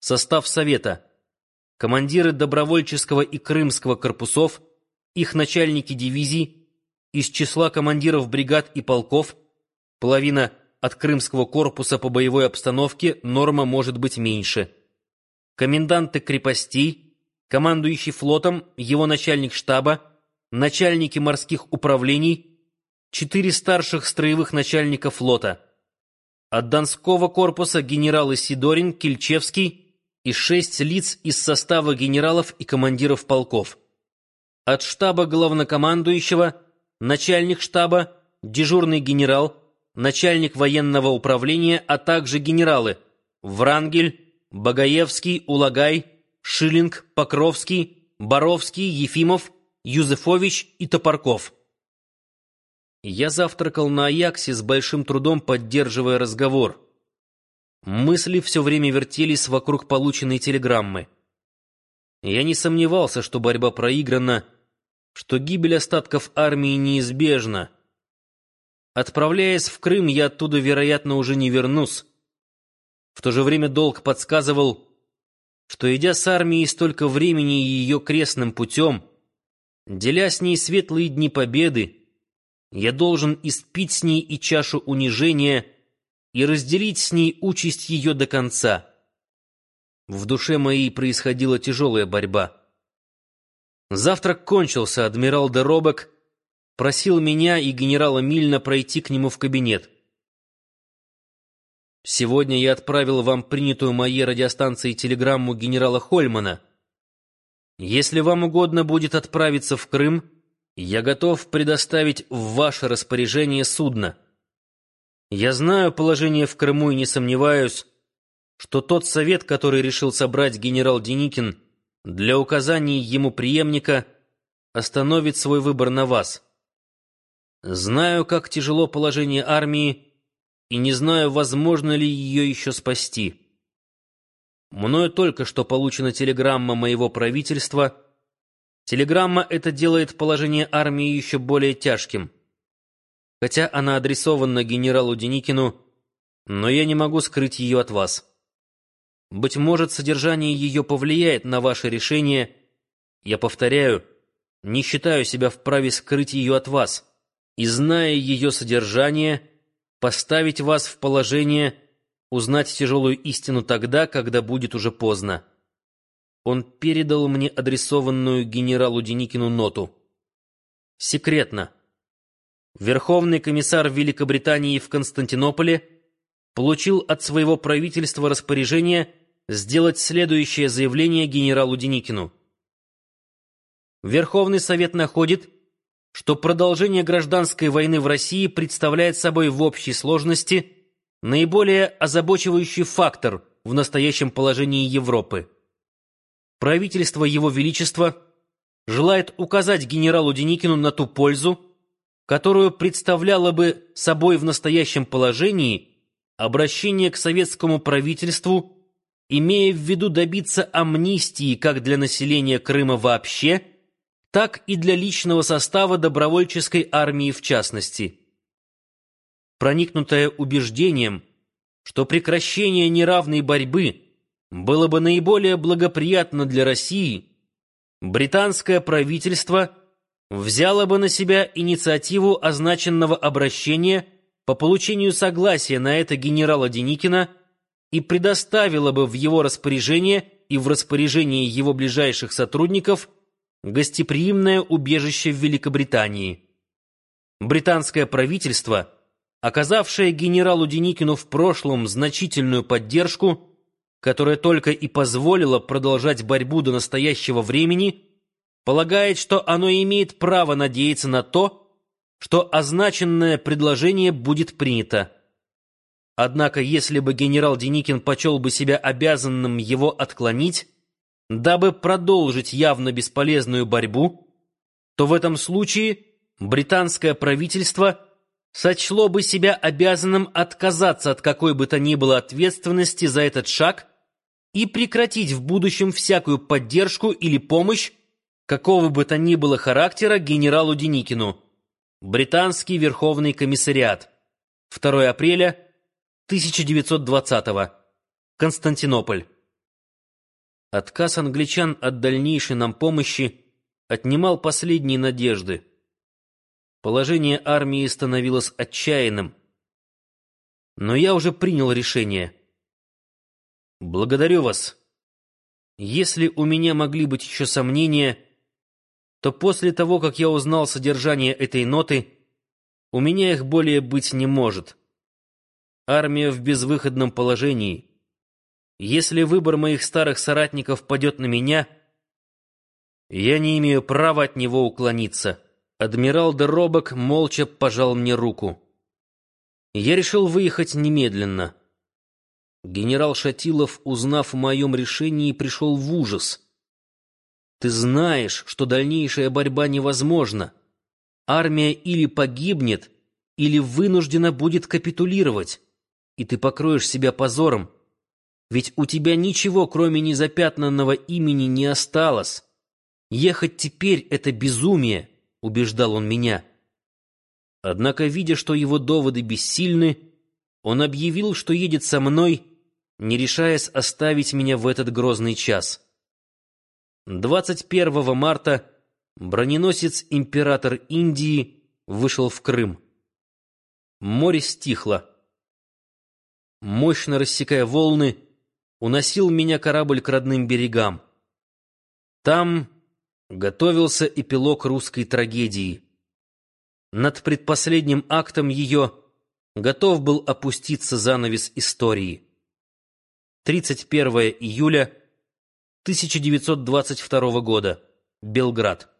Состав Совета. Командиры добровольческого и крымского корпусов, их начальники дивизий, из числа командиров бригад и полков, половина от крымского корпуса по боевой обстановке, норма может быть меньше. Коменданты крепостей, командующий флотом, его начальник штаба, начальники морских управлений, четыре старших строевых начальника флота. От Донского корпуса генералы Сидорин, Кильчевский и шесть лиц из состава генералов и командиров полков. От штаба главнокомандующего, начальник штаба, дежурный генерал, начальник военного управления, а также генералы Врангель, Багаевский, Улагай, Шиллинг, Покровский, Боровский, Ефимов, Юзефович и Топорков. Я завтракал на Аяксе с большим трудом, поддерживая разговор. Мысли все время вертелись вокруг полученной телеграммы. Я не сомневался, что борьба проиграна, что гибель остатков армии неизбежна. Отправляясь в Крым, я оттуда, вероятно, уже не вернусь. В то же время долг подсказывал, что, идя с армией столько времени ее крестным путем, деля с ней светлые дни победы, я должен испить с ней и чашу унижения — и разделить с ней участь ее до конца. В душе моей происходила тяжелая борьба. Завтрак кончился, адмирал де Робек просил меня и генерала Мильна пройти к нему в кабинет. Сегодня я отправил вам принятую моей радиостанцией телеграмму генерала Хольмана. Если вам угодно будет отправиться в Крым, я готов предоставить в ваше распоряжение судно. Я знаю положение в Крыму и не сомневаюсь, что тот совет, который решил собрать генерал Деникин для указаний ему преемника, остановит свой выбор на вас. Знаю, как тяжело положение армии, и не знаю, возможно ли ее еще спасти. Мною только что получена телеграмма моего правительства. Телеграмма эта делает положение армии еще более тяжким. Хотя она адресована генералу Деникину, но я не могу скрыть ее от вас. Быть может, содержание ее повлияет на ваше решение. Я повторяю, не считаю себя вправе скрыть ее от вас, и, зная ее содержание, поставить вас в положение узнать тяжелую истину тогда, когда будет уже поздно. Он передал мне адресованную генералу Деникину ноту. Секретно. Верховный комиссар Великобритании в Константинополе получил от своего правительства распоряжение сделать следующее заявление генералу Деникину. Верховный Совет находит, что продолжение гражданской войны в России представляет собой в общей сложности наиболее озабочивающий фактор в настоящем положении Европы. Правительство Его Величества желает указать генералу Деникину на ту пользу, которую представляло бы собой в настоящем положении обращение к советскому правительству, имея в виду добиться амнистии как для населения Крыма вообще, так и для личного состава добровольческой армии в частности. Проникнутое убеждением, что прекращение неравной борьбы было бы наиболее благоприятно для России, британское правительство – взяла бы на себя инициативу означенного обращения по получению согласия на это генерала Деникина и предоставила бы в его распоряжение и в распоряжение его ближайших сотрудников гостеприимное убежище в Великобритании. Британское правительство, оказавшее генералу Деникину в прошлом значительную поддержку, которая только и позволила продолжать борьбу до настоящего времени – полагает, что оно имеет право надеяться на то, что означенное предложение будет принято. Однако, если бы генерал Деникин почел бы себя обязанным его отклонить, дабы продолжить явно бесполезную борьбу, то в этом случае британское правительство сочло бы себя обязанным отказаться от какой бы то ни было ответственности за этот шаг и прекратить в будущем всякую поддержку или помощь какого бы то ни было характера генералу Деникину. Британский Верховный комиссариат. 2 апреля 1920 Константинополь. Отказ англичан от дальнейшей нам помощи отнимал последние надежды. Положение армии становилось отчаянным. Но я уже принял решение. Благодарю вас. Если у меня могли быть еще сомнения, то после того, как я узнал содержание этой ноты, у меня их более быть не может. Армия в безвыходном положении. Если выбор моих старых соратников падет на меня, я не имею права от него уклониться. Адмирал де Робок молча пожал мне руку. Я решил выехать немедленно. Генерал Шатилов, узнав о моем решении, пришел в ужас. «Ты знаешь, что дальнейшая борьба невозможна. Армия или погибнет, или вынуждена будет капитулировать, и ты покроешь себя позором. Ведь у тебя ничего, кроме незапятнанного имени, не осталось. Ехать теперь — это безумие», — убеждал он меня. Однако, видя, что его доводы бессильны, он объявил, что едет со мной, не решаясь оставить меня в этот грозный час. 21 марта броненосец «Император Индии» вышел в Крым. Море стихло. Мощно рассекая волны, уносил меня корабль к родным берегам. Там готовился эпилог русской трагедии. Над предпоследним актом ее готов был опуститься занавес истории. 31 июля 1922 года. Белград.